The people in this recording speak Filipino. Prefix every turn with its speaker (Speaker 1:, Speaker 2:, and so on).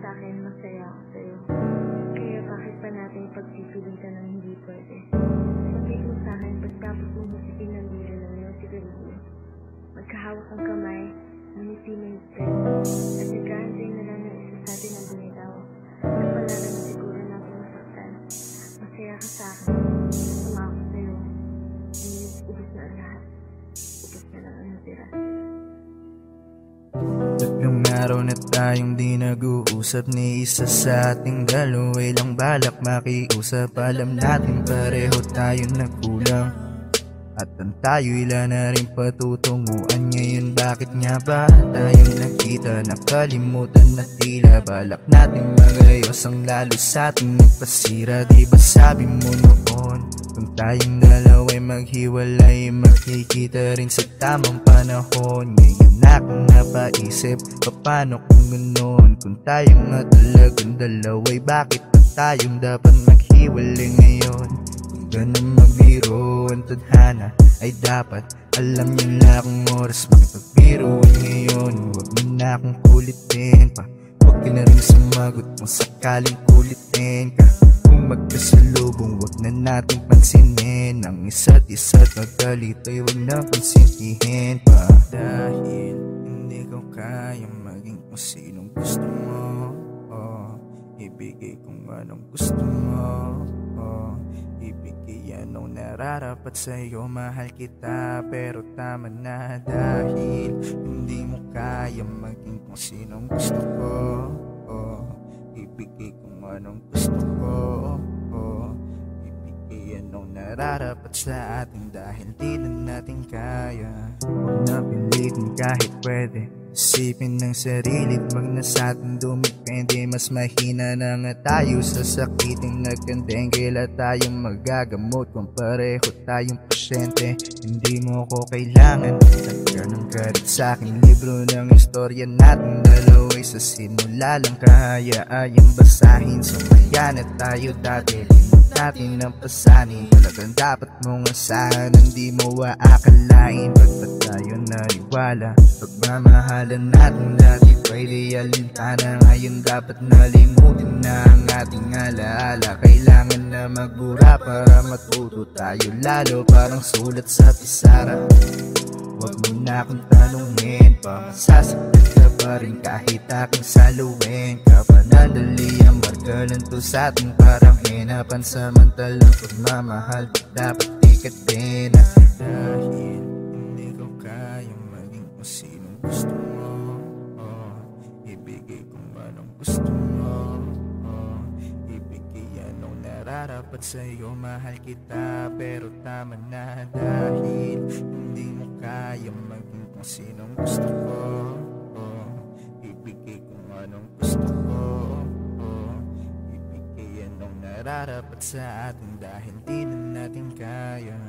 Speaker 1: sa akin, masaya ako sa'yo. Kaya bakit pa natin pagpipilitan ng hindi pwede? Sabi mo sa akin, pagtapos mo musikin ng bira ng iyong sigarilyo. Magkahawak ang kamay, ngumiti may higpit. At naghahantay na lang ng isa sa atin ang
Speaker 2: araw na tayong di nag-uusap Ni isa sa ating dalaway lang balak makiusap Alam natin pareho tayo nagkulang At ang tayo ila na rin patutunguan Ngayon. Bakit nga ba tayong nagkita Nakalimutan na tila Balak natin magayos ang lalo sa ating nagpasira Di ba sabi mo noon Kung tayong dalawa'y maghiwalay Magkikita rin sa tamang panahon. Ngayon akong napaisip Paano kung ganoon Kung tayong nga talagang dalawa'y Bakit pa tayong dapat maghiwalay ngayon? Kung ganun magbiro ang tadhana Ay dapat alam niyo na kung oras Makipagbiruan ngayon. Huwag mo na akong kulitin pa. Huwag ka na rin sumagot kung sakaling kulitin ka. Kung magkasalubong Huwag na nating pansinin. Ang isa't isa't magkalito'y huwag na konsintihin pa. Dahil ko kayang maging kung sinong gusto mo. Oh, Ibigay kung anong gusto mo. Oh, Ibigay anong nararapat sa'yo. Mahal kita pero tama na Dahil hindi mo kaya maging kung sinong gusto ko. Oh, Ibigay kung anong gusto ko. Oh, Ibigay anong nararapat sa atin Dahil di na natin kaya. Huwag na pilitin kahit pwede Isipin ng sarili Wag na sa atin dumipende Mas mahina na nga tayo Sa sakiting nagkandeng Kailan tayong magagamot Kung pareho tayong pasyente. Hindi mo ko kailangan Tagka ng galit sa aking libro ng istorya natin Dalaway sa simula lang. Kahayaan basahin Sumaya na tayo dati natin ang pasanin. Talagang dapat mong asahan Hindi mo aakalain. Ba't ba tayo naniwala? Pagmamahalan natin dati Pwede alintana Ngayon dapat nalimutin na ang ating alaala. Kailangan na magbura para matuto tayo. Lalo parang sulat sa pisara Huwag mo na akong tanungin pa Masasaktan pa rin kahit aking saluhin. Kapanandali ang marka lang to sa ating parang hinapan Samantalang pagmamahal dapat ikat din Dahil hindi ko kayang maging kung sinong gusto mo. Oh, Ibigay kung anong gusto mo. Oh, Ibigay anong nararapat sa'yo Mahal kita. Pero tama na Dahil hindi mo kaya maging kung sinong gusto ko anong gusto ko Ibigay anong nararapat sa atin Dahil di na natin kaya